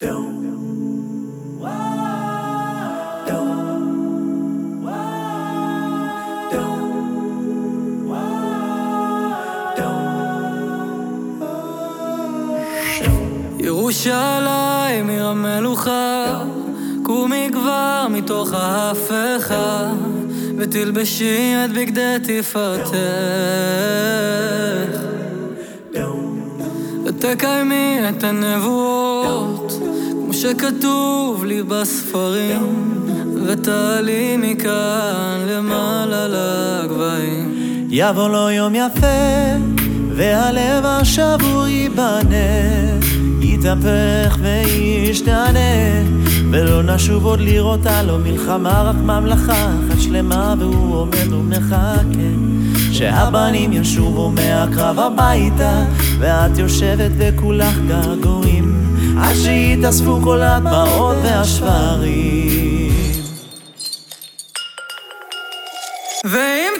ירושלים עיר המלוכה, קומי כבר מתוך ההפכה, ותלבשי את בגדי תפארתך. ותקיימי את הנבואות, שכתוב לי בספרים, ותעלי מכאן למעלה לגבהים. יבוא לו יום יפה, והלב השבור ייבנה. יתהפך וישתנה ולא נשוב עוד לראות הלא מלחמה רק ממלכה אחת שלמה והוא עומד ומחכה שהבנים ישובו מהקרב הביתה ואת יושבת וכולך געגועים עד שיתאספו כל הדמעות והשברים. ואם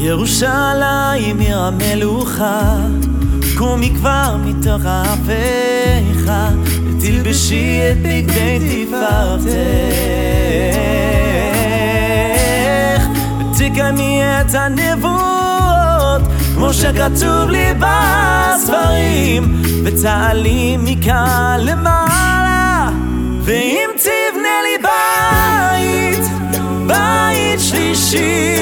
ירושלים עיר המלוכה, קומי כבר מתוך ההפכה, ותלבשי את בגדי תפארתך. ותקיימי את הנבואות, כמו שכתוב לי בספרים, ותעלי מכאן למעלה, ואם תבנה לי בית, בית שלישי